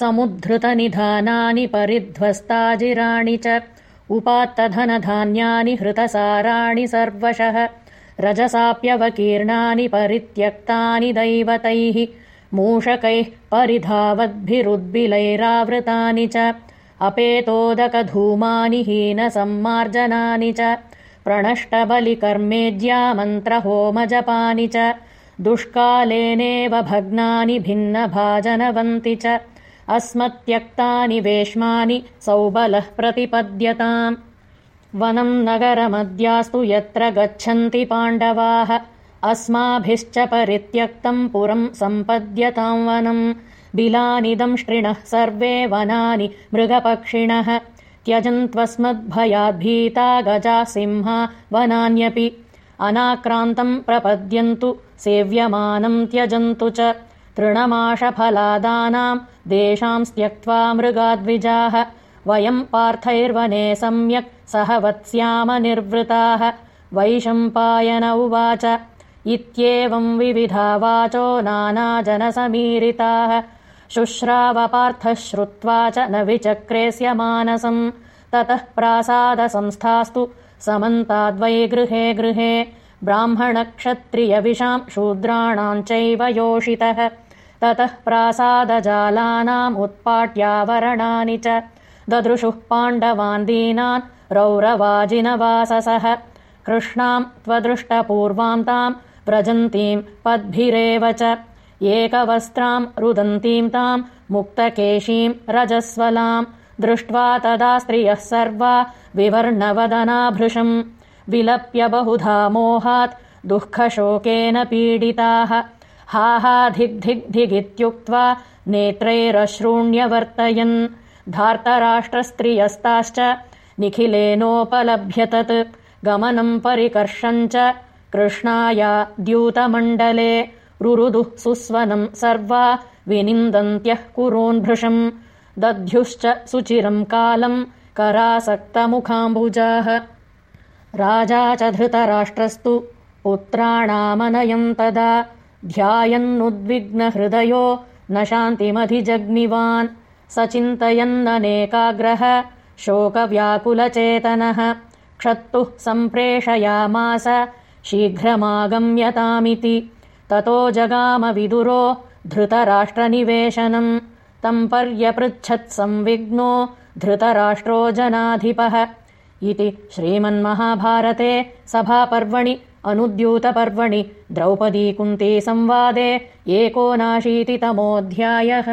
समुद्धृतनिधानानि परिध्वस्ताजिराणि च उपात्तधनधान्यानि हृतसाराणि सर्वशः रजसाप्यवकीर्णानि परित्यक्तानि दैवतैः मूषकैः परिधावद्भिरुद्बिलैरावृतानि च अपेतोदकधूमानि हीनसम्मार्जनानि च प्रणष्टबलिकर्मेज्यामन्त्रहोमजपानि च दुष्कालेनेव भग्नानि भिन्नभाजनवन्ति च अस्मत्यक्तानि वेश्मानि सौबलः प्रतिपद्यताम्। वनम् नगरमद्यास्तु यत्र गच्छन्ति पाण्डवाः अस्माभिश्च परित्यक्तम् पुरम् सम्पद्यताम् वनम् बिलानिदंष्टृणः सर्वे वनानि मृगपक्षिणः। त्यजन्त्वस्मद्भयाद्भीता गजा सिंहा वनान्यपि। अनाक्रान्तम् प्रपद्यन्तु सेव्यमानम् त्यजन्तु च तृणमाशफलादानाम् देशांस्त्यक्त्वा मृगाद्विजाः वयम् पार्थैर्वने सम्यक् सह वत्स्याम निर्वृताः वैशम्पायन उवाच इत्येवम् विविधा वाचो नानाजनसमीरिताः। शुश्रावपार्थः श्रुत्वा च न विचक्रेस्य मानसम्। ततः प्रासादसंस्थास्तु समन्ताद्वै गृहे गृहे ब्राह्मणक्षत्रियविषाम् शूद्राणाम् चैव योषितः ततः प्रासादजालानाम् उत्पाट्यावरणानि च। ददृशुः पाण्डवान् दीनान् रौरवाजिनवाससः। कृष्णाम् त्वदृष्टपूर्वाम् ताम् व्रजन्तीम् पद्भिरेव च। एकवस्त्राम् रुदन्तीम् ताम् मुक्तकेशीम् रजस्वलाम् दृष्ट्वा तदा स्त्रियः सर्वा विवर्णवदनाभृशम्। विलप्य बहुधा मोहात् दुःखशोकेन पीडिताः हा हा धिग्धिग्धिगित्युक्त्वा नेत्रैरश्रूण्यवर्तयन्। धार्तराष्ट्रस्त्रियस्ताश्च निखिलेनोपलभ्यतत्। गमनम् परिकर्षम् च कृष्णाया द्यूतमण्डले रुरुदुः सुस्वनम् सर्वा विनिन्दन्त्यः कुरोन्भृशम् दध्युश्च सुचिरम् कालम् करासक्तमुखाम्बुजाः। राजा च धृतराष्ट्रस्तु पुत्राणामनयम् तदा ध्यायन्नुद्विग्नहृदयो न शान्तिमधिजग्मिवान् स चिन्तयन्ननेकाग्रह शोकव्याकुलचेतनः। क्षत्तुः सम्प्रेषयामास शीघ्रमागम्यतामिति। ततो जगामविदुरो धृतराष्ट्रनिवेशनम्। तम् पर्यपृच्छत्संविग्नो धृतराष्ट्रो जनाधिपः। इति श्रीमन्महाभारते सभापर्वणि अनुद्यूतपर्वणि द्रौपदीकुन्ती संवादे एकोनाशीतितमोऽध्यायः